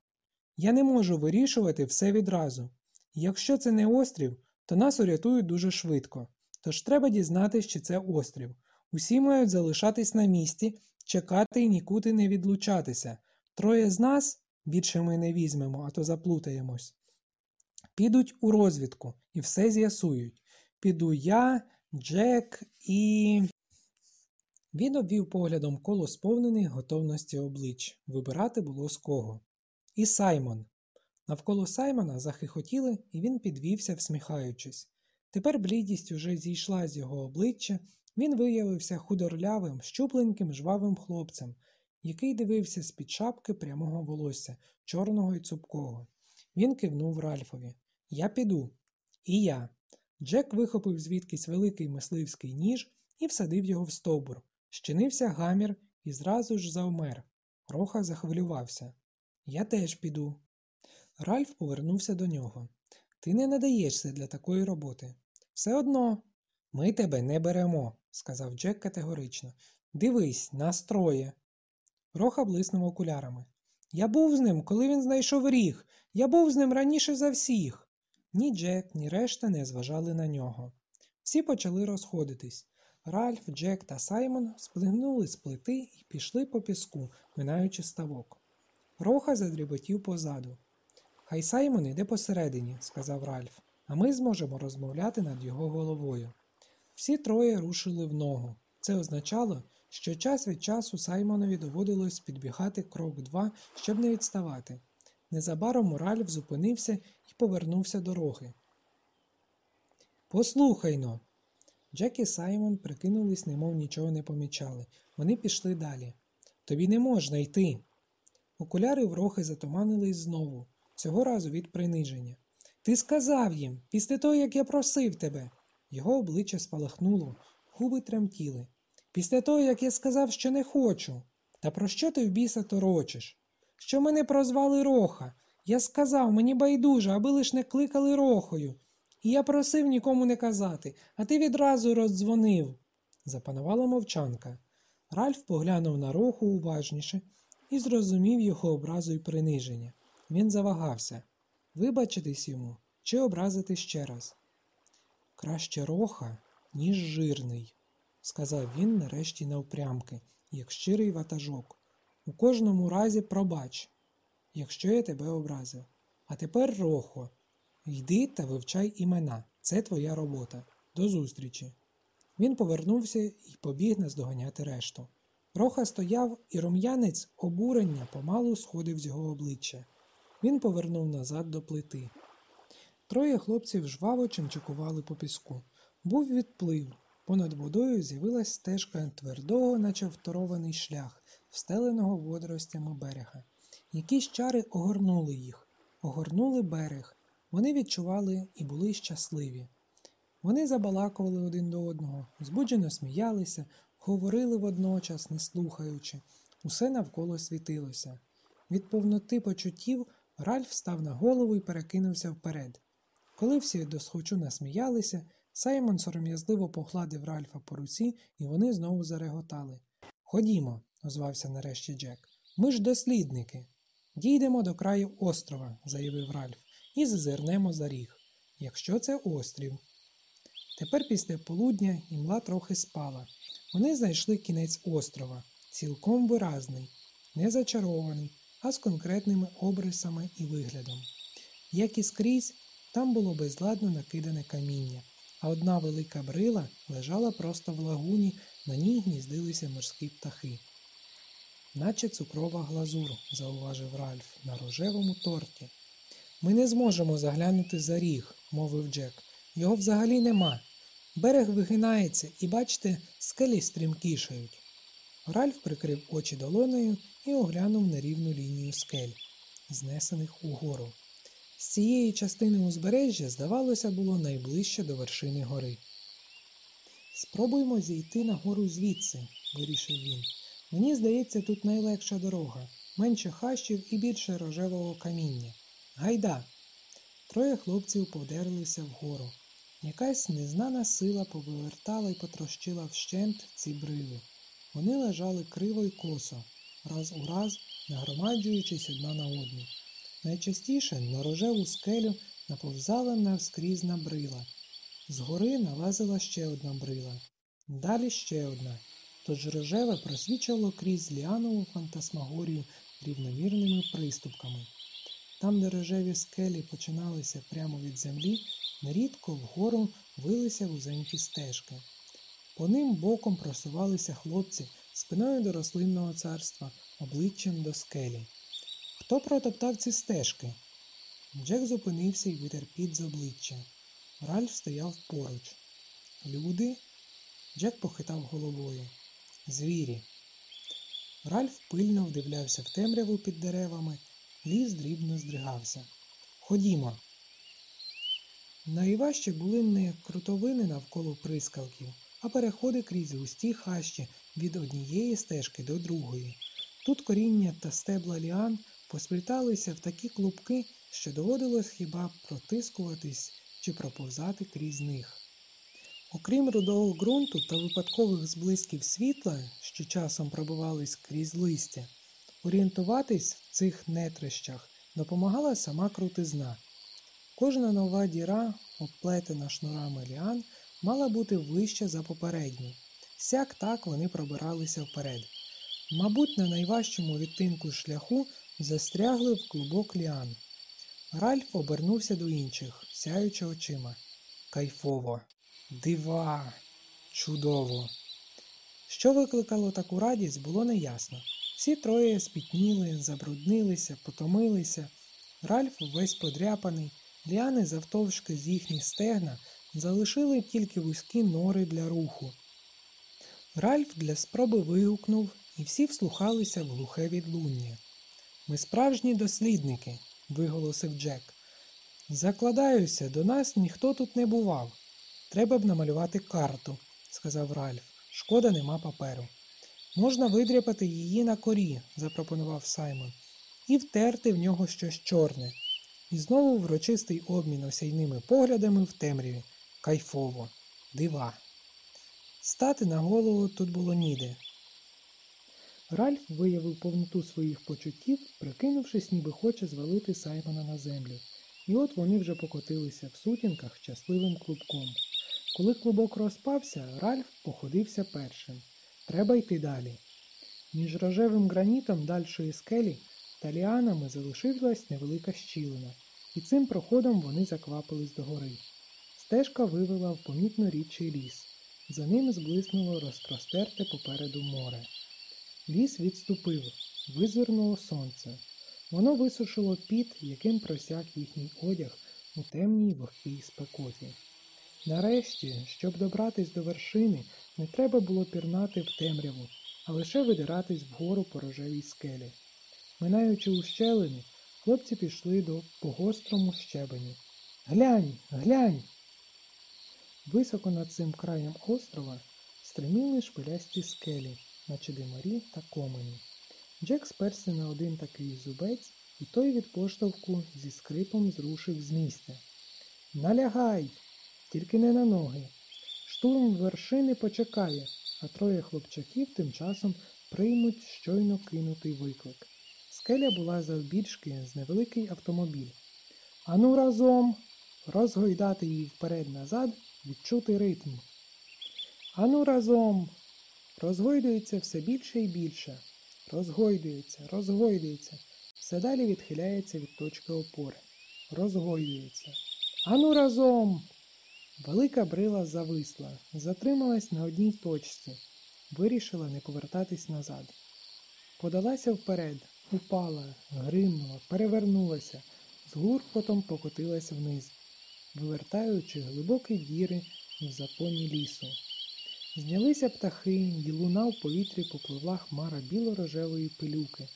[SPEAKER 1] Я не можу вирішувати все відразу. Якщо це не острів, то нас урятують дуже швидко. Тож треба дізнатися, чи це острів. Усі мають залишатись на місці, чекати і нікуди не відлучатися. Троє з нас, більше ми не візьмемо, а то заплутаємось. Підуть у розвідку і все з'ясують. Піду я, Джек і. Він обвів поглядом коло сповнених готовності облич. Вибирати було з кого. І Саймон. Навколо Саймона захихотіли, і він підвівся, всміхаючись. Тепер блідість уже зійшла з його обличчя, він виявився худорлявим, щупленьким, жвавим хлопцем, який дивився з-під шапки прямого волосся, чорного і цупкого. Він кивнув Ральфові. Я піду. І я. Джек вихопив звідкись великий мисливський ніж і всадив його в стовбур. Щинився гамір і зразу ж завмер. Роха захвилювався. Я теж піду. Ральф повернувся до нього. Ти не надаєшся для такої роботи. Все одно. Ми тебе не беремо, сказав Джек категорично. Дивись, нас троє. Роха блиснув окулярами. Я був з ним, коли він знайшов ріг. Я був з ним раніше за всіх. Ні Джек, ні решта не зважали на нього. Всі почали розходитись. Ральф, Джек та Саймон сплигнули з плити і пішли по піску, минаючи ставок. Роха задріботів позаду. Хай Саймон іде посередині, сказав Ральф, а ми зможемо розмовляти над його головою. Всі троє рушили в ногу. Це означало, що час від часу Саймонові доводилось підбігати крок два, щоб не відставати. Незабаром Ральф зупинився і повернувся до роги. Послухайно. Джек і Саймон прикинулись, немов нічого не помічали. Вони пішли далі. Тобі не можна йти. Окуляри в рохи затуманились знову, цього разу від приниження. Ти сказав їм, після того, як я просив тебе. Його обличчя спалахнуло, губи тремтіли. Після того, як я сказав, що не хочу. Та про що ти в біса торочиш? Що мене прозвали Роха. Я сказав, мені байдуже, аби лиш не кликали Рохою. І я просив нікому не казати, а ти відразу роздзвонив. Запанувала мовчанка. Ральф поглянув на роху уважніше і зрозумів його образу і приниження. Він завагався вибачитись йому чи образити ще раз. Краще роха, ніж жирний, сказав він нарешті навпрямки, як щирий ватажок. У кожному разі пробач, якщо я тебе образив. А тепер, Рохо, йди та вивчай імена. Це твоя робота. До зустрічі. Він повернувся і побіг наздоганяти решту. Роха стояв, і рум'янець обурення помалу сходив з його обличчя. Він повернув назад до плити. Троє хлопців жваво чимчикували по піску. Був відплив. Понад водою з'явилась стежка твердого, наче вторований шлях, встеленого водоростями берега. Якісь чари огорнули їх, огорнули берег. Вони відчували і були щасливі. Вони забалакували один до одного, збуджено сміялися, говорили водночас, не слухаючи. Усе навколо світилося. Від повноти почуттів Ральф став на голову і перекинувся вперед. Коли всі досхочу насміялися, Саймон сором'язливо погладив Ральфа по руці, і вони знову зареготали. Ходімо, озвався нарешті Джек. Ми ж дослідники. Дійдемо до краю острова, заявив Ральф, і зазирнемо за ріг. Якщо це острів. Тепер після полудня імла трохи спала. Вони знайшли кінець острова, цілком виразний, не зачарований, а з конкретними обрисами і виглядом. Як і скрізь, там було безладно накидане каміння, а одна велика брила лежала просто в лагуні, на ній гніздилися морські птахи. Наче цукрова глазур, зауважив Ральф, на рожевому торті. Ми не зможемо заглянути за ріг, мовив Джек. Його взагалі нема. Берег вигинається і, бачите, скелі стрімкішають. Ральф прикрив очі долонею і оглянув нерівну лінію скель, знесених угору. З цієї частини узбережжя, здавалося, було найближче до вершини гори. Спробуймо зійти на гору звідси, вирішив він. Мені здається, тут найлегша дорога. менше хащів і більше рожевого каміння. Гайда! Троє хлопців подерлися вгору. Якась незнана сила повивертала і потрощила вщент ці брили. Вони лежали криво й косо, раз у раз нагромаджуючись одна на одну. Найчастіше на рожеву скелю наповзала навскрізна брила. Згори налазила ще одна брила, далі ще одна. Тож рожеве просвічувало крізь ліанову фантасмагорію рівномірними приступками. Там, де рожеві скелі починалися прямо від землі, нерідко вгору вилися вузенькі стежки. По ним боком просувалися хлопці спиною до рослинного царства, обличчям до скелі. Хто протоптав ці стежки? Джек зупинився і витер піт з обличчя. Ральф стояв поруч. Люди? Джек похитав головою. Звірі. Ральф пильно вдивлявся в темряву під деревами, ліс дрібно здригався. Ходімо. Найважче були не крутовини навколо прискалків, а переходи крізь густі хащі від однієї стежки до другої. Тут коріння та стебла ліан поспліталися в такі клубки, що доводилось хіба протискуватись чи проповзати крізь них. Окрім рудого ґрунту та випадкових зблисків світла, що часом пробивались крізь листя, орієнтуватись в цих нетрищах допомагала сама крутизна. Кожна нова діра, обплетена шнурами ліан, мала бути вища за попередню. Сяк так вони пробиралися вперед. Мабуть, на найважчому відтинку шляху застрягли в клубок ліан. Ральф обернувся до інших, сяючи очима. Кайфово, дива, чудово. Що викликало таку радість, було неясно. Всі троє спітніли, забруднилися, потомилися. Ральф весь подряпаний, ліани завтовшки з їхніх стегна залишили тільки вузькі нори для руху. Ральф для спроби вигукнув, і всі вслухалися в глухе відлуння. Ми справжні дослідники, виголосив Джек. Закладаюся, до нас ніхто тут не бував. Треба б намалювати карту, сказав Ральф. Шкода, нема паперу. Можна видряпати її на корі, запропонував Саймон, і втерти в нього щось чорне. І знову врочистий обмін осяйними поглядами в темряві. Кайфово, дива. Стати на голову тут було ніде. Ральф виявив повноту своїх почуттів, прикинувшись, ніби хоче звалити Саймона на землю. І от вони вже покотилися в сутінках щасливим клубком. Коли клубок розпався, Ральф походився першим. Треба йти далі. Між рожевим гранітом дальшої скелі та ліанами залишилась невелика щілина, і цим проходом вони заквапились догори. Стежка вивела в помітно рідчий ліс. За ним зблиснуло розпростерте попереду море. Ліс відступив, визирнуло сонце. Воно висушило піт, яким просяк їхній одяг у темній вогкій спекоті. Нарешті, щоб добратись до вершини, не треба було пірнати в темряву, а лише видиратись вгору по рожевій скелі. Минаючи ущелини, хлопці пішли до погострому щебеню. Глянь, глянь! Високо над цим краєм острова стриміли шпилясті скелі, наче димарі та комені. Джек сперся на один такий зубець, і той від поштовху зі скрипом зрушив з місця. Налягай! Тільки не на ноги. Штурм вершини почекає, а троє хлопчаків тим часом приймуть щойно кинутий виклик. Скеля була завбільшки з невеликий автомобіль. Ану разом розгойдати її вперед-назад, відчути ритм. Ану разом. Розгойдується все більше і більше. Розгойдується, розгойдується, все далі відхиляється від точки опори. Розгойдується. Ану разом. Велика брила зависла, затрималась на одній точці, вирішила не повертатись назад. Подалася вперед, упала, гримнула, перевернулася, з гуркотом покотилась вниз, вивертаючи глибокі діри в запоні лісу. Знялися птахи, і луна в повітрі попливла хмара біло-рожевої пилюки.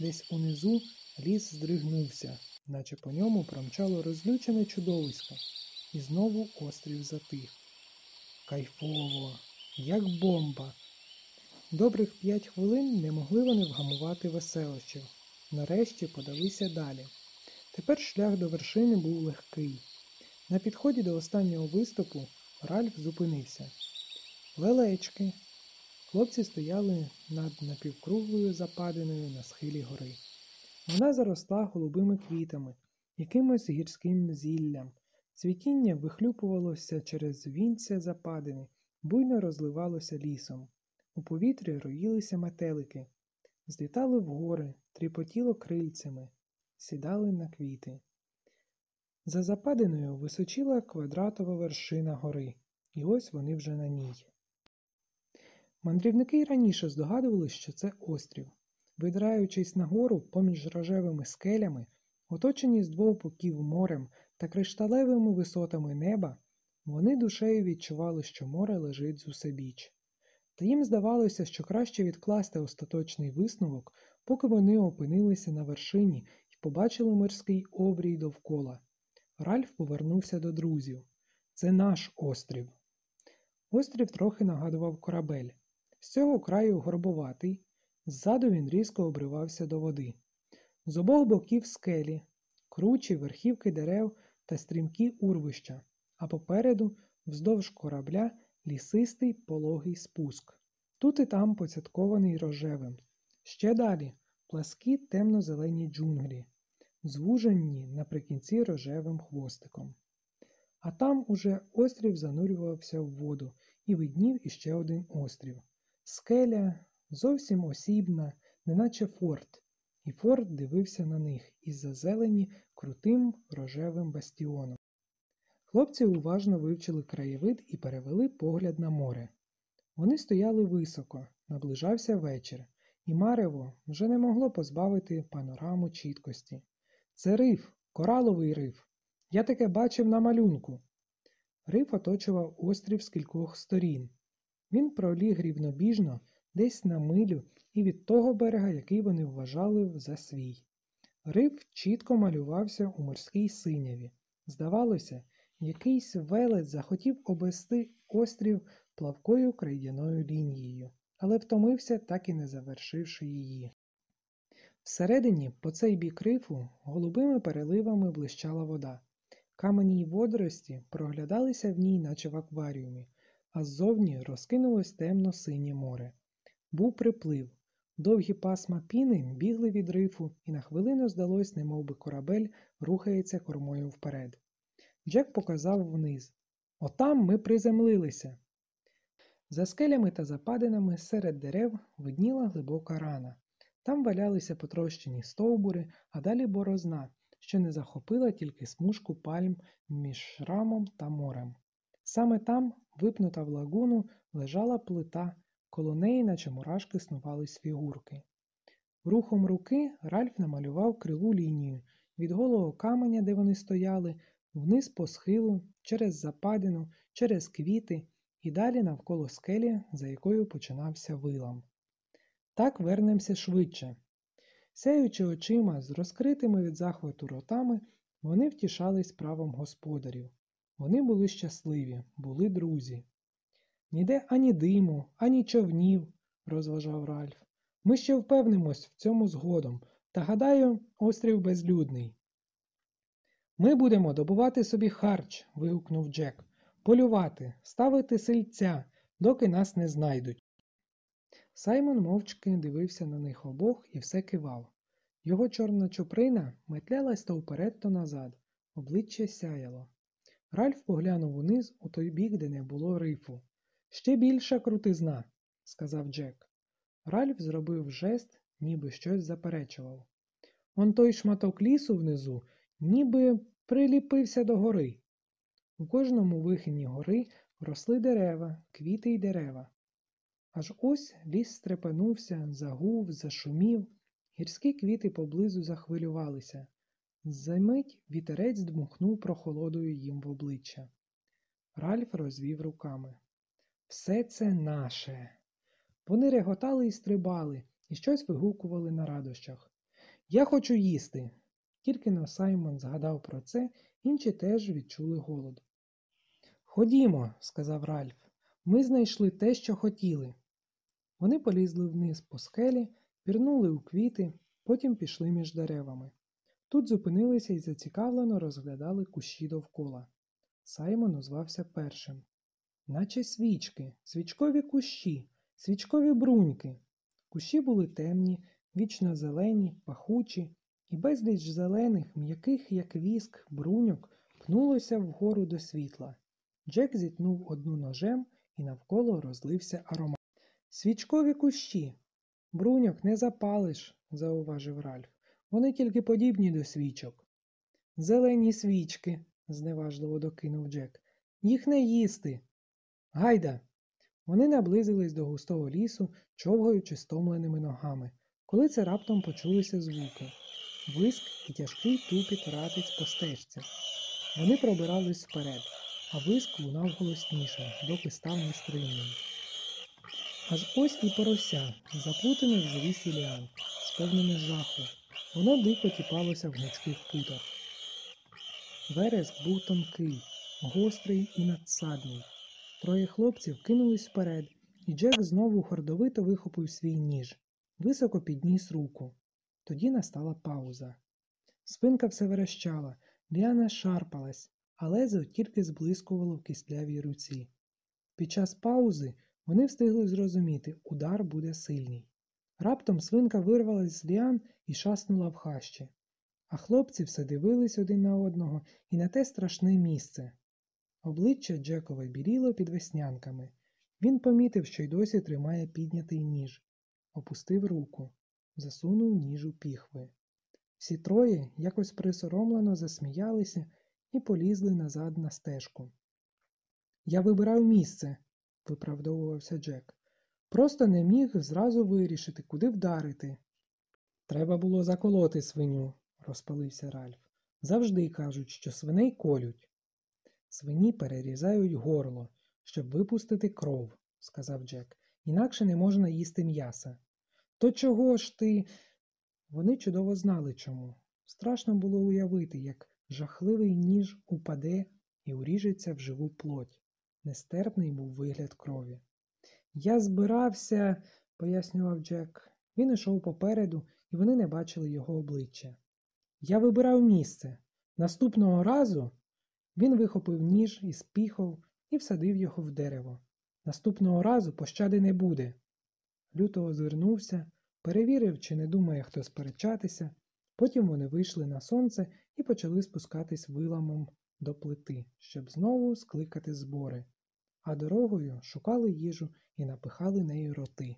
[SPEAKER 1] Десь унизу ліс здригнувся, наче по ньому промчало розлючене чудовисько. І знову острів затих. Кайфово, як бомба. Добрих п'ять хвилин не могли вони вгамувати веселощів. нарешті подалися далі. Тепер шлях до вершини був легкий. На підході до останнього виступу Ральф зупинився. Лелечки. Хлопці стояли над напівкруглою западиною на схилі гори. Вона заросла голубими квітами, якимось гірським зіллям. Цвітіння вихлюпувалося через вінця западини, буйно розливалося лісом. У повітрі роїлися метелики, злітали вгори, тріпотіло крильцями, сідали на квіти. За западиною височила квадратова вершина гори, і ось вони вже на ній. Мандрівники й раніше здогадували, що це острів. Видираючись нагору поміж рожевими скелями, оточені з двох боків морем та кришталевими висотами неба, вони душею відчували, що море лежить зусебіч. Та їм здавалося, що краще відкласти остаточний висновок, поки вони опинилися на вершині і побачили морський обрій довкола. Ральф повернувся до друзів. Це наш острів. Острів трохи нагадував корабель. З цього краю горбоватий, ззаду він різко обривався до води. З обох боків скелі, кручі, верхівки дерев та стрімкі урвища, а попереду, вздовж корабля, лісистий пологий спуск. Тут і там поцяткований рожевим. Ще далі пласкі темно-зелені джунглі, звужені наприкінці рожевим хвостиком. А там уже острів занурювався в воду і виднів іще один острів. Скеля зовсім осібна, неначе форт, і форт дивився на них із-за крутим рожевим бастіоном. Хлопці уважно вивчили краєвид і перевели погляд на море. Вони стояли високо, наближався вечір, і Марево вже не могло позбавити панораму чіткості. Це риф, кораловий риф. Я таке бачив на малюнку. Риф оточував острів з кількох сторін. Він проліг рівнобіжно десь на милю і від того берега, який вони вважали за свій. Риф чітко малювався у морській синяві. Здавалося, якийсь велець захотів обвести острів плавкою крейдяною лінією, але втомився, так і не завершивши її. Всередині, по цей бік рифу, голубими переливами блищала вода. Камені й водорості проглядалися в ній, наче в акваріумі, а ззовні розкинулось темно-синє море. Був приплив. Довгі пасма піни бігли від рифу, і на хвилину здалось, немов би корабель рухається кормою вперед. Джек показав вниз. Отам ми приземлилися. За скелями та западинами серед дерев видніла глибока рана. Там валялися потрощені стовбури, а далі борозна, що не захопила тільки смужку пальм між шрамом та морем. Саме там, випнута в лагуну, лежала плита, коло неї, наче мурашки, снувались фігурки. Рухом руки Ральф намалював криву лінію від голого каменя, де вони стояли, вниз по схилу, через западину, через квіти і далі навколо скелі, за якою починався вилам. Так вернемося швидше. Сяючи очима з розкритими від захвату ротами, вони втішались правом господарів. Вони були щасливі, були друзі. Ніде ані диму, ані човнів, розважав Ральф. Ми ще впевнимось в цьому згодом, та гадаю, острів безлюдний. Ми будемо добувати собі харч, вигукнув Джек, полювати, ставити сильця, доки нас не знайдуть. Саймон мовчки дивився на них обох і все кивав. Його чорна чуприна метлялась то вперед, то назад, обличчя сяяло. Ральф поглянув униз у той бік, де не було рифу. Ще більша крутизна, сказав Джек. Ральф зробив жест, ніби щось заперечував. Он той шматок лісу внизу, ніби приліпився до гори. У кожному вихині гори росли дерева, квіти й дерева. Аж ось ліс стрепенувся, загув, зашумів, гірські квіти поблизу захвилювалися. Замить вітерець дмухнув прохолодою їм в обличчя. Ральф розвів руками. Все це наше. Вони реготали і стрибали, і щось вигукували на радощах. Я хочу їсти. Тільки но Саймон згадав про це, інші теж відчули голод. Ходімо, сказав Ральф, ми знайшли те, що хотіли. Вони полізли вниз по скелі, пірнули у квіти, Потім пішли між деревами. Тут зупинилися і зацікавлено розглядали кущі довкола. Саймон озвався першим. Наче свічки, свічкові кущі, свічкові бруньки. Кущі були темні, вічно зелені, пахучі, і безліч зелених, м'яких, як віск, бруньок пнулося вгору до світла. Джек зітнув одну ножем і навколо розлився аромат. Свічкові кущі. Бруньок не запалиш, зауважив Ральф. Вони тільки подібні до свічок. Зелені свічки, зневажливо докинув Джек. Їх не їсти. Гайда. Вони наблизились до густого лісу, човгаючи стомленими ногами, коли це раптом почулися звуки виск і тяжкий тупіт ратиць по стежці. Вони пробирались вперед, а виск лунав голосніше, доки став нестримним. Аж ось і порося, заплутане в завісі ліан, сповнене жаху. Воно дико тіпалося в гнучких путах. Вереск був тонкий, гострий і надсадний. Троє хлопців кинулись вперед, і Джек знову гордовито вихопив свій ніж, високо підніс руку. Тоді настала пауза. Спинка все верещала, Ліана шарпалась, а лезо тільки зблискувало в кислявій руці. Під час паузи вони встигли зрозуміти, удар буде сильний. Раптом свинка вирвалась з ліан і шаснула в хащі. А хлопці все дивились один на одного і на те страшне місце. Обличчя Джекове біліло під веснянками. Він помітив, що й досі тримає піднятий ніж, опустив руку, засунув ніж у піхви. Всі троє якось присоромлено засміялися і полізли назад на стежку. Я вибирав місце, виправдовувався Джек. Просто не міг зразу вирішити, куди вдарити. Треба було заколоти свиню, розпалився Ральф. Завжди кажуть, що свиней колють. Свині перерізають горло, щоб випустити кров, сказав Джек. Інакше не можна їсти м'яса. То чого ж ти? Вони чудово знали чому. Страшно було уявити, як жахливий ніж упаде і уріжеться в живу плоть. Нестерпний був вигляд крові. Я збирався, пояснював Джек. Він ішов попереду, і вони не бачили його обличчя. Я вибирав місце. Наступного разу він вихопив ніж із піхов і всадив його в дерево. Наступного разу пощади не буде. Люто озирнувся, перевірив, чи не думає хто сперечатися. Потім вони вийшли на сонце і почали спускатись виламом до плити, щоб знову скликати збори, а дорогою шукали їжу і напихали нею роти.